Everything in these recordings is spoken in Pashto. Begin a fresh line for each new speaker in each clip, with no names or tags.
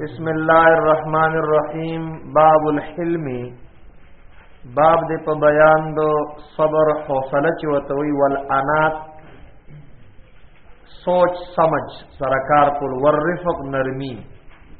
بسم الله الرحمن الرحیم باب الحلم باب دې په بیان دو صبر حوصله چې وتوي ول انات سوچ سمجھ سرکار کول ورفق نرمی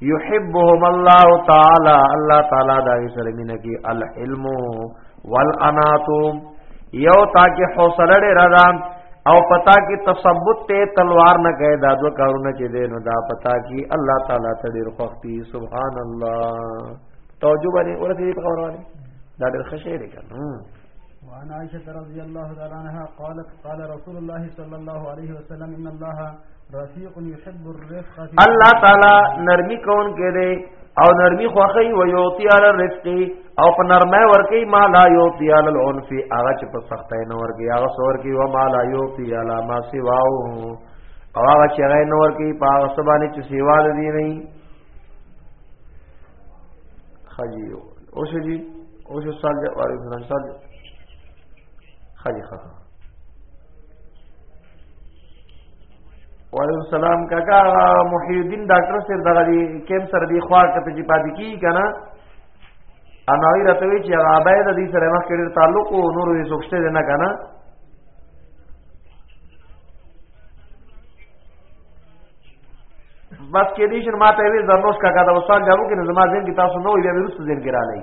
یحبهم الله
تعالی الله تعالی دا سره مینه کی الحلم والانات یو تاکي حوصله ډېر را او پتا کی تثبت ته تلوار نه کړي دا دو کارونه چې دې نو دا پتا کی الله تعالی ته ډېر خوختي سبحان الله توجه باندې ورته دې خبره باندې دا ډېر خشه دې کنه
وعن عائشة رضي الله تعالى عنها قالت قال رسول الله صلى الله عليه وسلم إن الله
الله تعالی نرمی کون کې دی او نرمی خوخی و یوتی علی الرفق او په نرمه ورکی ما لا یوتی علی العنف هغه چې په سختۍ نه ورکی هغه سور کی و ما لا یوتی علی ما سواو او هغه چې غیر نه ورکی په هغه سبانه چې سیوا دی نه خجی او شجی او شو سال جا واری سال جا خجی خجی وعلیکم السلام کاکا محی الدین ډاکټر سر دغه دی کیم سره دی خوا کته چې پاتې کی کنه انوی راته وی چې هغه باید د دې سره مخ کړي تعلق او نور یې سوچته نه کنه بس کې دې شر ماته وی زرنوس کاکا دا وسان جواب کې نظم ازین کې تاسو نو یې ورسته ځین کې را لای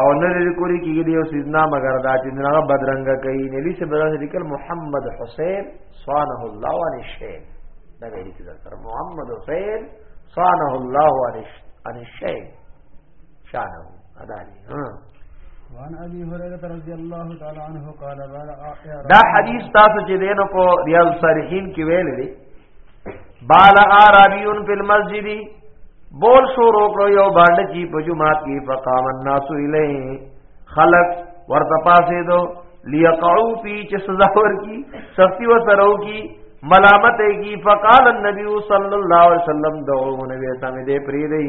او نه لري کولی کېږي د یو سیدنا مگر دا چې هغه بدرنګ کوي نبی سے بدر لیکل محمد حسین صانه الله عن الشیخ دا ویل چې سر محمد حسین صانه الله عن الشیخ شانه ادا دی ها
وان ابي هريره رضی الله تعالی عنہ قال
دا حدیث تاسو چې دینو په ریاض صالحین کې ویل دي بال عربیون فی المسجد بول شروع کړو یو باندې چې په جمعات کې فقام الناس الیه خلق ورته پاسې دو لیقعو فی چې سزا ورکی سختی و سرو کی ملامت کی فقال النبی صلی الله علیه وسلم دعو نبی ته دې پری دی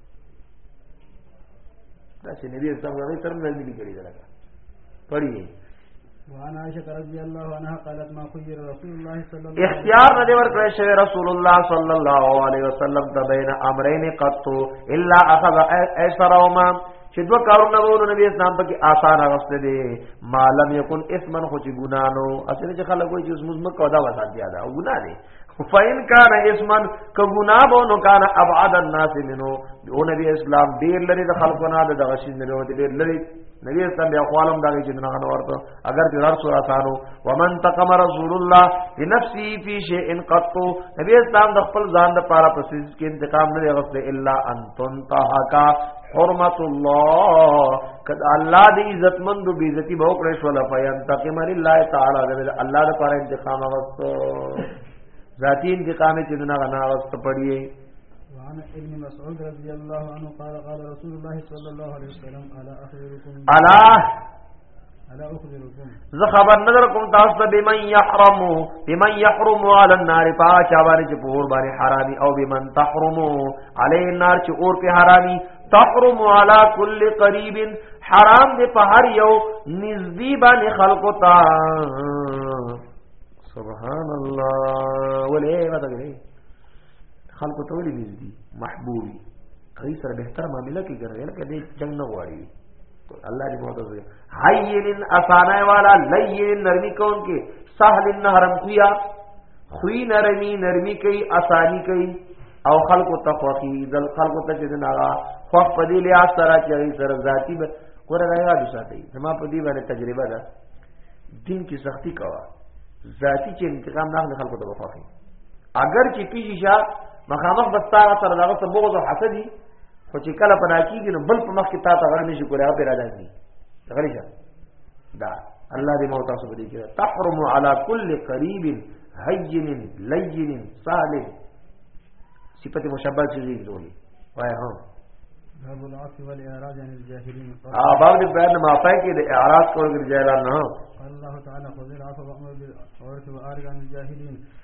دا چې نبی اسلام غوړي تر منځ دي کړی دا پړی
وعن عائشة رضي الله عنها قالت ما خير رسول الله صلى الله عليه وسلم
اختيار ندي ورکړی شوی رسول الله صلى الله عليه وسلم د بین امرین قط الا اخذ ايسرهما چې دوه کارونه وو نبی اسلام پکې آسان راغسته دي معلوم یکون اسمن خو چې ګنانو اصل چې خلک وایي چې موږ مکو دا وساتیا دا ګنا دي فین کان اسمن ک گناہ بو نو کان ابعد الناس منو او نبی اسلام ډیر لري د خلکو نه د غشین نه وته ډیر لري نبی اسلام بیا خپلم دغه چې نه غنور ته اگر چې هر څو آسانو ومن تقم رسول الله لنفسه فی شیء قط نبی اسلام د خپل ځان لپاره پسیز کې انتقام نه غوښته الا ان تنتهکا حرمت الله کدا الله دې عزت مند به عزتي به وکړې شو لا فینتقم لله تعالی دې الله دې پر انتقام واستو ذاتی انتقام چې دنا غنا واست پړیې
وعن ابن مسعود رضی الله عنه قال قال رسول الله صلی الله علیه وسلم الا اخبركم
الا زه خبر نظر کوم تاسو ته بمن يحرم بمن يحرم على النار پاچا باندې چې پور باندې حرامي او بمن تحرم علي النار چې اور په حرامي تحرم على كل قريب حرام دې په هر یو نزدي باندې خلقو تا سبحان الله ولې ماته غي خلقو ته ولې نزدي محبوبي کوي سره به تر معاملې کې ګرځي لکه دې جنگ نه غواړي الله دې مو ته حیین اسانه والا لین نرمی کون کې سهل نرم کیا خوی نرمی نرمی کوي اسانی کوي او خلق تخوخی ذل خلق ته چې دنا خو په دې لیا سره چې سره ذاتی به ګور رایا دي ساتي زما په دې باندې تجربه ده دین کې سختی کوا ذاتی چې انتقام نه اخلي خلق ته وفاقي اگر چې پیږي شا مخامخ بستا سره دغه سبغه او حسدي خو چې کله پنا کیږي نو بل په مخ کې تا ته غړ نشي کولای هغه پیدا راځي غړي شه دا الله دې مو تاسو باندې کې تحرم علی کل قریب هین لین سهل صفت مشبہ چې دې ډولې وای هو
باب العفو والاعراض عن الجاهلين
اه باب دې بیان ما پای کې د اعراض کول کې جاهلان نه
الله تعالی خذ العفو وامر بالعرف وارض عن الجاهلين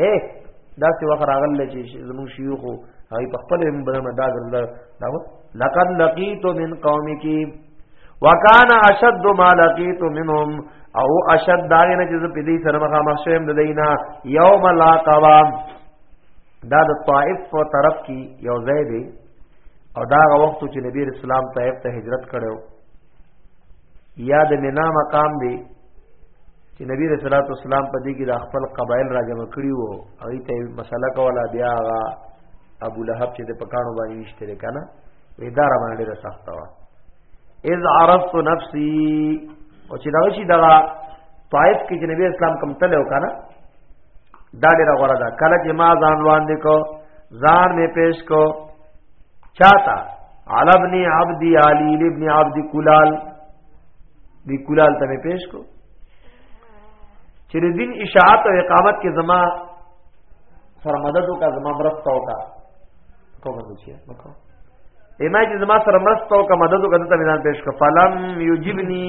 اے دا څه وخت راغله چې زموږ شيوخو هغه په خپل برمه دا ځل دا لقد لقيت من قومك وكان اشد ما لقيت منهم او اشد دا نه چې په دې سره مخه مخشم د دینا یوم لا قوام دا د طائف په طرف کې یو ځای دی او دا وخت چې نبی رسول الله طائف ته هجرت کړو یا د مینا مقام دی چې نبی رسول الله والسلام په دې کې د خپل قبایل راجمع کړی وو هغه ته مسله کوله بیا هغه ابو لهب چې د پکانو باندې وشتره کنه اداره باندې ډیره سخت و اذ عرفت نفسي او چې دا شي دا طائف کې چې نبی اسلام کم تل و کنه دا ډیره غوړه ده کله چې ما ځان وړاندې کو ځان می پیش کو چاته علی ابن عبد علی ابن عبد کلال دی کلال ته پیش کو چې دین اشاعت او اقامت کې زما سره مدد وکا زما مرسته وکا کومه چې وکړه ایمه چې زما سره مرسته او کوم مدد وکړه ته مې ځان پېښ کړ فلم یجبنی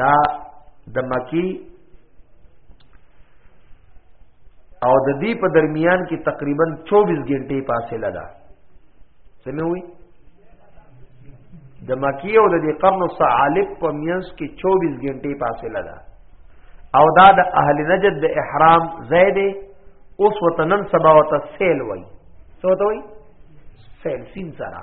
دا د مکی او د دې په درمیان کې تقریبا 24 غنټې فاصله ده سموي د مکی او د دې قرن صالب په میانس کې 24 غنټې فاصله ده او دا د اهل نجد د احرام زید اوس وطنن سبا وت سیل وای سو ته وای سیل سین سره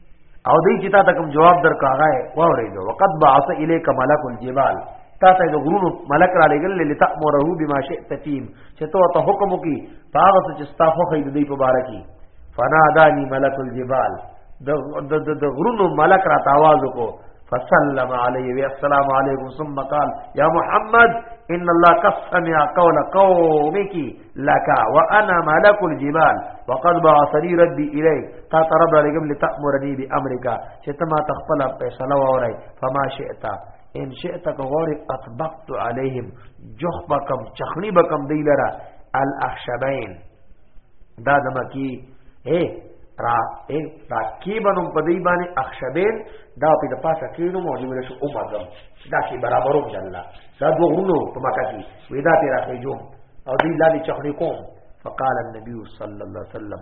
او دې چې تا ته کوم جواب درکا هغه واورې دو وقد بعث الیک ملک الجبال تا ته د غرونو ملک را لګل لتامره بما شئت تیم چې تو ته حکم وکي هغه څه چې ستا خو خې دې په بار کې فنادانی ملک الجبال د د غرونو ملک را تاواز کو فسلم علی و السلام علیکم ثم قال یا محمد ان الله قد سمع قول قومك لك وانا ملك الجبال وقد بعثني ربي اليك تا رب لكم لتامرني بامرك شتما تخفل فيصل وراي فما شئت ان شئت غور اطبقت عليهم جخبكم چخني بكم دیلرا الاخشبين دا د مکی اے را اے دا کی بنو په دی باندې اخشبین دا په د پاسه کینو مو نیول شو او مګم دا کی برابرو د الله دا دوه غونو په مکه کې وې دا تیر اخی جوم او دی لاندې چخړی کوم فقال النبي صلی الله علیه وسلم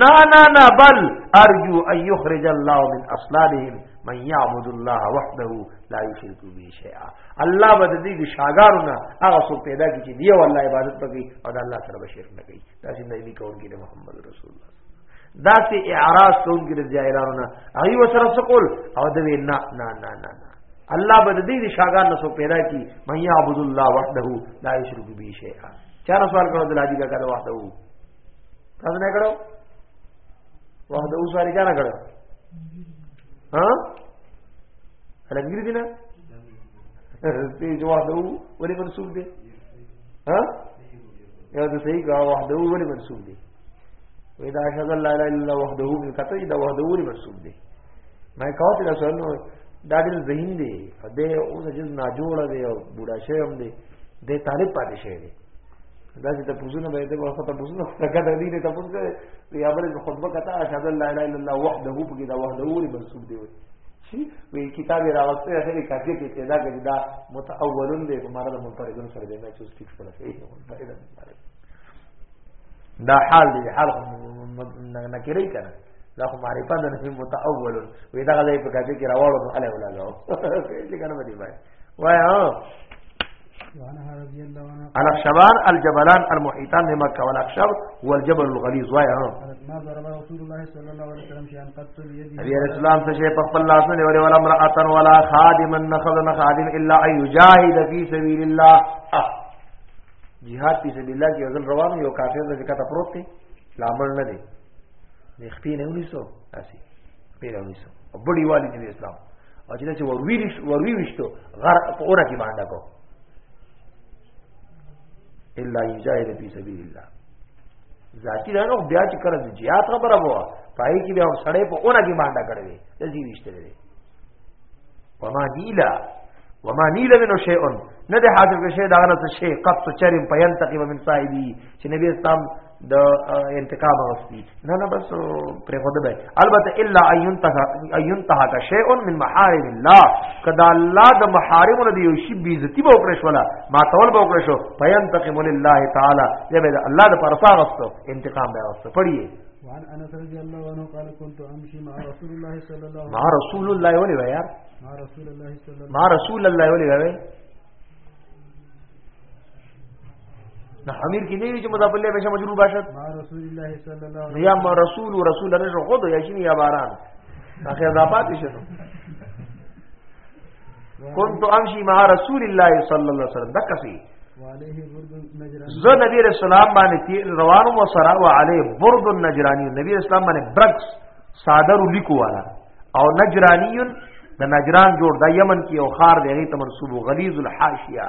نا نا نا بل ارجو ان يخرج الله من اصلابهم من يعبد الله وحده لا يشرك به شیئا الله به د دې شاګارونه هغه څو پیدا کړي چې دی والله عبادت پکې او د الله سره بشیر نه کوي دا چې نه دي کوونکی د محمد رسول الله دا چې اعراض کوونکی د جاهلانو نه هغه وسره سقول او د نه نه نه نه الله به د دې شاګار نه څو پیدا کړي مې عبد الله وحده لا یشرک به شیئا چار سوال کړو د لاجی کا کړه وحده تاسو نه کړو وحده اوس واری چا نه کړو ها رنګری دي نه دې جواب وو ولې منسوب دي ها یا د صحیح کا وحده ولې منسوب دي وې دا شذ الله الا الله وحده کې کته دا وحده ولې منسوب دي ما کاو ته سوال نو دا دې ذهین دي دې اوس جز ناجوړ دی او بوډا شوی هم دی دې طالب پاتې شوی دی دا چې تاسوونه به دې ورته تاسوونه څنګه د دې ته پوښتنه کوي دی امر د خطبه کته اشهد ان لا اله الا الله وحده په کې دا وحده وری منسوب دی وي شي وی کتاب راوسته هغه کافي کې پیدا کړی دا متأولن دی په معنا د منفردن سره دی نه چې ټیک شول شي منفردن دا حال دی حال نه کېږي کنه دا خو معرفت نه متأولن وی دا غلې په کافي کې راوړو نو اله ولا غو څه کنه دی باندې وایا الاخشبان الجبلان المحيطان من مكه والاخشب والجبل الغليظ وایا
ما ضرب رسول الله صلى الله عليه وسلم شيئا قد بيده
نبی اسلام څه شي په خپل لاس نه ولا امراه ولا خادما نخذ خادم الا ان يجاهد في سبيل الله جهاد فی سبیل الله کې ځل روان یو کافر د کته پروت دی لامل نه دی د خپې نه ونیسو اسی پیرا ونیسو بڑی والی نبی اسلام او چې چې وروي وروي وشتو غر په اوره کې باندې کو الا یجاهد فی سبیل الله ذاتی نه بیا چې کړه د jihad خبره وو پای کې بیا سړې په اوره کې باندې کړې د دې وشته دې وما نیلا وما نیلا منو شیء نه ده حاضر کې شی دا نه څه شی قط چرم پینتقم من صاحبی چې نبی اسلام د انتقام غوښتي نه نه بس پر خود به البته الا ايون تها ايون تها کا شيء من محارم الله کدا الله د محارم نه دی شی بی عزتی به وکړ شو لا ما تول به وکړ شو فینتقم لله تعالی یا به الله د پر فاغستو انتقام به واستو پڑھیے
وعن انس رضی الله عنه قال كنت امشي مع رسول الله صلى الله عليه وسلم
مع رسول الله ولي ويا
مع رسول الله صلى الله عليه وسلم
مع رسول الله ولي ويا نه امیر کې نه وی چې مضاف الیه بشه مجرور باشد
ما رسول الله صلی الله علیه
یا ما رسول رسول نه شو خود یا شین یا باران اخر دا پاتې شنو كنت امشي مع رسول الله صلی الله علیه وسلم
دکفي
زه نبی رسول الله باندې روان و سره و علی برد النجرانی نبی رسول الله باندې برکس صادر لیکو والا او نجرانیون د نجران جوړ د یمن کې او خار دی هغه ته منسوب غلیظ الحاشیه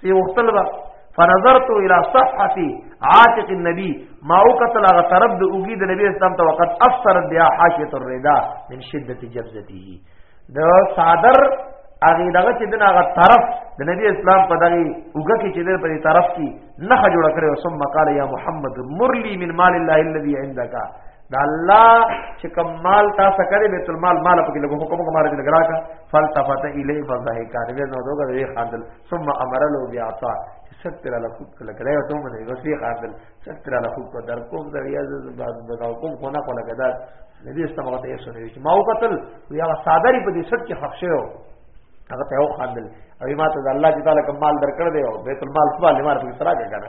سی وختل با فنظرت الى صفحه عاتق النبي ما وقتل هغه طرف د اوګي د نبی اسلام ته وقت افسر بیا حاشیه الرضا من شدت جبزته د صادر هغه دغه چې دغه هغه طرف د نبی اسلام په دغه اوګه کې چې د په طرف کې نه جوړ کړو ثم قال يا محمد مرلي من مال الله الذي عندك دا الله چې کوم مال تاسو کړی بیت المال مال په کې لګو حکم کوم راځي لګرا کا فلتفت الی فضحه کار دې نو دوګه وی خاندل ثم امر له بیا تا ستر له خود کله کړه ته مونږ یې وسی خاندل ستر له خود کو در کوم د ریاض بعد بداو کوم کو نه کو لګا دا نبی استمغه ته سنوي چې ما وکتل یا صادری په دې سټ کې خښه یو هغه ته یو خاندل او ما ته الله تعالی کوم مال درکړ دی او بیت المال سوال مار په سره
کړه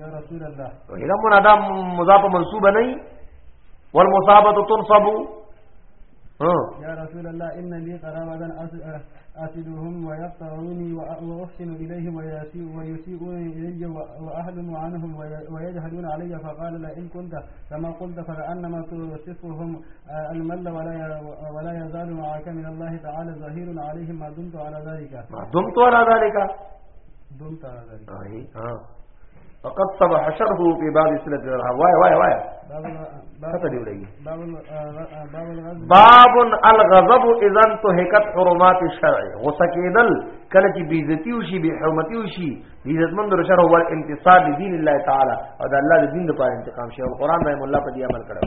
یا رسول الله اذا منادا مضاف منصوب نه والمصابه تنصب
یا رسول الله ان لي قرابه أسدهم ويقطعوني وأحسن إليهم ويسيئون إلي وأهل عنهم ويجهلون علي فقال لئن كنت كما قلت فكأنما تصفهم المل ولا ولا يزال معك من الله تعالى ظهير عليهم ما دمت على ذلك
ما دمت على ذلك
دون تعالی
لري ها وقد صبح شره في باب سنة الرحم واي واي واي
باب
الغضب اذا انتهكت حرمات الشرع غصه کېدل کله چې بیزتی وشي به حرمتي وشي عزت مند رشر هو انتصار دین الله تعالی او د الله د دین لپاره انتقام شي او قران رحم الله په دې عمل کړو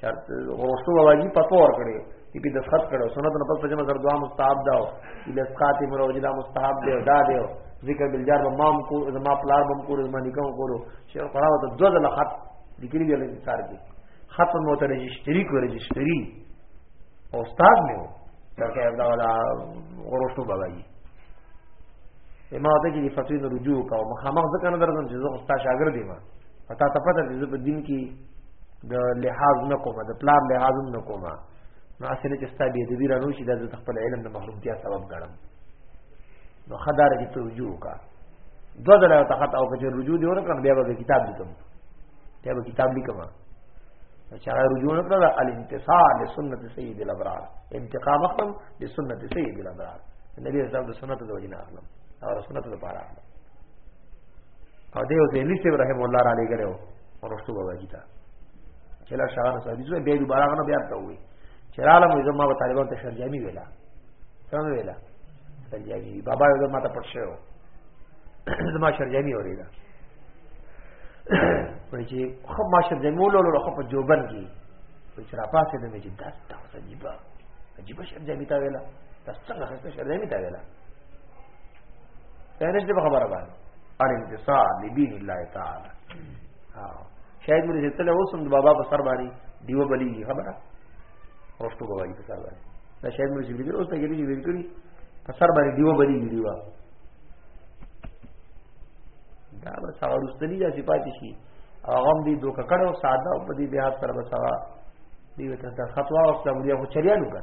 شرط ورستو واجی پتو ور کړی دی په دسخط کړو سنت نه پس په جمع سره دعا مستحب دا او الاسقات مروجدا مستحب دی دا دی ذکر بالجار بمام کو زما پلار بم کو زما نکاح کو شیخ قراو ته دو ځله خط لیکلی دی لږ سار دی خط مو ته رجستری کو رجستری استاد مې و ترکه دا ولا ورستو واجی ما ته کې فتوی نه رجوع کاو مخامخ ځکه نه درځم چې زه استاد شاګرد یم پتا ته پته دې په دین کې د لحاظ نه کومه د پلان لحاظ نه کومه نو اصل چې ستا به دې رانو شي د خپل علم د محرومتیا سبب ګڼم نو خدار دې ته رجوع کا دو ځله ته خط او کچې رجوع دی ورکړم بیا به کتاب لیکم بیا به کتاب لیکم چې هغه رجوع نکړه الانتصار لسنت سید الابرار انتقام اخلم لسنت سید الابرار نبی رسول الله سنت د وجنه اخلم او سنت د پاره اخلم او دیو زینی سی رحم الله علی ګرو ورستو بابا جی تا چلا شغان صاحب زو به دوباره غنه بیا ته وی چراله مې زما په طالبان ته شرجامي ویلا څنګه ویلا شرجامي بابا یو ما ته پټ شو زما شرجامي اوریدا وای چې خو ما شرجامي ولولو خو په جوبن کې وای چې را پاسې د مې جدا تاسو عجیب عجیب شرجامي تا ویلا تاسو څنګه شرجامي تا ویلا دا نشته په خبره باندې ان انتصار لدین الله تعالی ها شاید مونږ چې تل اوسم د بابا په سر باندې دیو بلی خبره ورستو بابا په سر باندې دا شاید مونږ چې ویل اوس ته کې دی ویل کړی په سر باندې دیو بلی دیوا دا به ساورستلی دا صفات شي هغه هم دی دوه کړو ساده په دې بیا سره به سوا دی ته خطوا او سلام دی خو چریانو کړ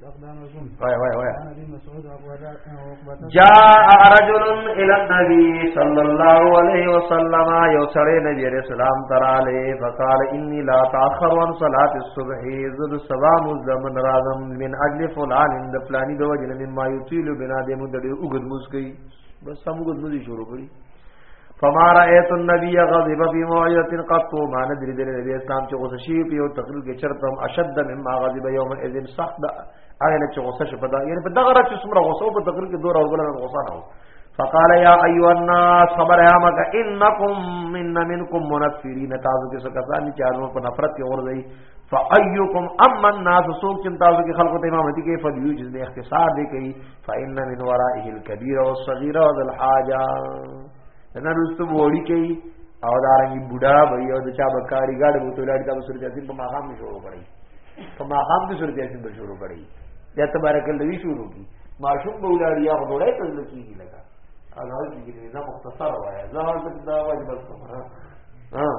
وای وای وای جاء رجل الى النبي صلى الله عليه وسلم یو سره نبی علیہ السلام تراله فقال اني لا تاخر عن صلاه الصبح ذل سبا مزمن رازم من اجل فلان د فلانی د وجه مما يطيل بنا د مدد وګد مسکی بس سمګد مزي شروع کړی فما رأيت النبي غضب في موعظه قط ما ندري دل نبی اسلام چې غوسه شي په یو تقریر کې چرته هم اشد مما غضب يوم اذن سخت دا اغه چې غوسه شي په دا یعنی په دغه راځي څومره غوسه په تقریر کې دوه راوګل غوسه نه فقال يا ايها الناس خبر يا مکه انکم من منکم منفرین تاسو کې څه کسان چې ارمو په نفرت کې اور دی فايكم اما الناس سوق چې تاسو کې خلقو ته امامتي کې فليوجز به اختصار دی کوي فإن من ورائه الكبير والصغير وذا الحاجة انا رستو وړي کوي او دارنګي بوډا وي او د چا بکاری ګاډ بوتو لاړ تا سورۃ یاسین په ماقام کې شروع کړي په ماقام کې سورۃ یاسین به شروع کړي یا تبارک الله شروع کی معشوق به ولاړ یا غوړای ته لکیږي لگا هغه کې نظام مختصر وایي زه دا واجب کوم ها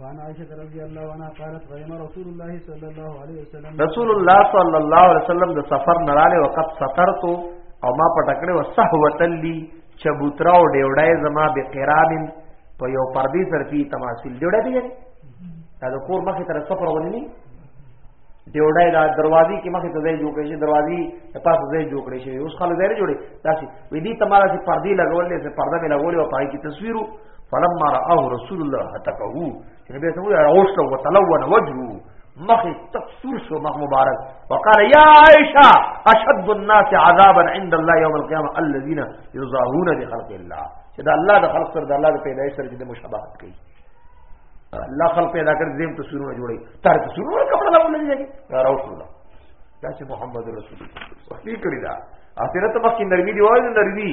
وعن عائشة رضي الله عنها قالت غيم رسول الله صلى الله عليه وسلم
رسول الله صلى الله عليه وسلم د سفر نراله وقت سفرت او ما پټکړې وسهوت لي چبوترا او ډیوډای زما به قرامن په یو پردي سر پی تماثيل ډیوډای دی دا د کور مخه تر سفر ولني ډیوډای دا دروازې کې مخه ته ځای جوړ کړي دروازې په پاسه ځای جوړ کړي شي اوس خلک ځای جوړي داسې وې دي تمہارا چې پردي لګولې چې پرده به لګولې او پای کې تصویرو فلما راه رسول الله هتکه چې نبی سمو یا اوس لو تلون وجهو مخ تفسر شو مخ مبارک وقال يا عائشه اشد الناس عذابا عند الله يوم القيامه الذين يظاهرون بخلق الله چې دا الله د خلق سره د الله د پیدایش سره د مشابهت کوي الله خلق پیدا کړ زم تصویرونه جوړي تر تصویرونه کپڑا لا ولې لګي یا رسول الله دا چې محمد رسول الله وحی کړی دا اخرت مخکې نرمي دی وایي نرمي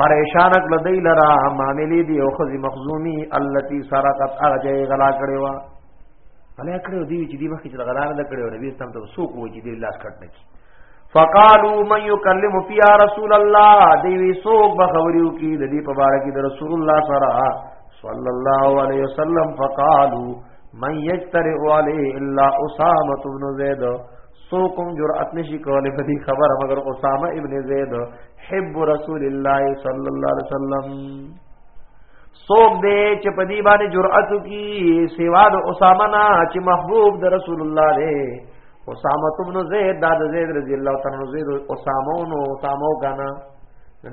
پریشان کړه دی لرا معاملې دی او خزي مخزومي التي سرقت اغه غلا کړي وا غلا کړو دی چې دی مخکې چې غلا نه کړو نبی سم ته سوق و چې دی لاس کټ نکی فقالوا من يكلم في رسول الله دی وی سوق بخوریو کی د دې په باره کې د رسول الله سره صلی الله علیه وسلم فقالوا من یجترئ علی الا اسامه بن زید سو کوم جرأت نشي کولای په دې خبره مگر اسامه ابن زید حب رسول الله صلی الله علیه وسلم سوک دے چې په دې باندې جرأت کی سیوا د اسامه نه چې محبوب د رسول الله دی اسامه ابن زید دا د زید رضی الله تعالی عنہ زید اسامه نو اسامه غنا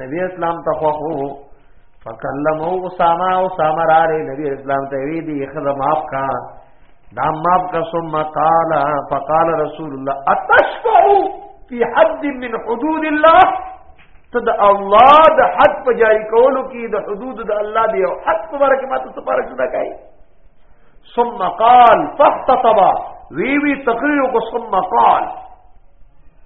نبی اسلام ته خو فکلمو اسامه اسامه را نبی اسلام ته وی دی خدمت کا دا ماب کا ثم قال فقال رسول الله اتشفع في حد من حدود الله ته د الله د حد په جاری کولو کې د حدود د الله دی او حد په اړه کې ماته سپارښت نه کوي ثم قال فاحتطب وی وی تقریر کو ثم قال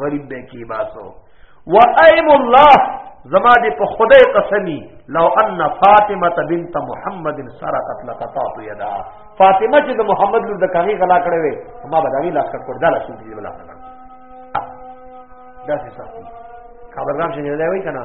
غریب به کی باسو و ایم الله زما دې په خدای قسمی لو ان فاطمه بنت محمد سرقت لقطات یدا فاطمه چې د محمد لور د کاغي غلا کړې وي ما به داغي لاس کړ دا لاس دې بلا کړ دا څه خبرګام شې نه دی وای کنه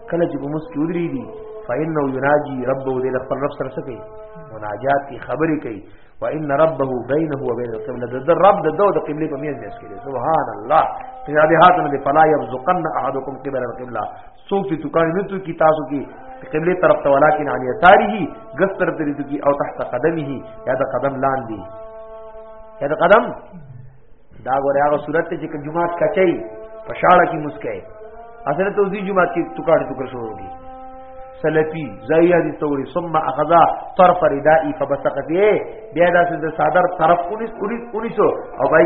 کله چې موږ کې ودرېږي فإنه يناجي ربه دې خپل رب سره سکي مناجات کی خبرې کوي وان ربه بينه وبين القبلة د رب د دوه د قبلې په میز میز کې سبحان الله تجابهات نه فلا يبزقن احدكم قبل القبلة څوک چې دکان نه تو کی تاسو کی قبلې طرف ته ولکن عن يساره غس طرف ته دي او تحت قدمه یا د قدم لاندې یا د قدم دا غره هغه صورت چې کوم جمعات کچي په شاړه کې مسکه اصل ته وزي جمعات کې ټکاړ ټکړ شروع دي سلفي زایا دي توري ثم اخذ طرف ردائي فبسقت بیا دا د صدر طرف 19 19 او بای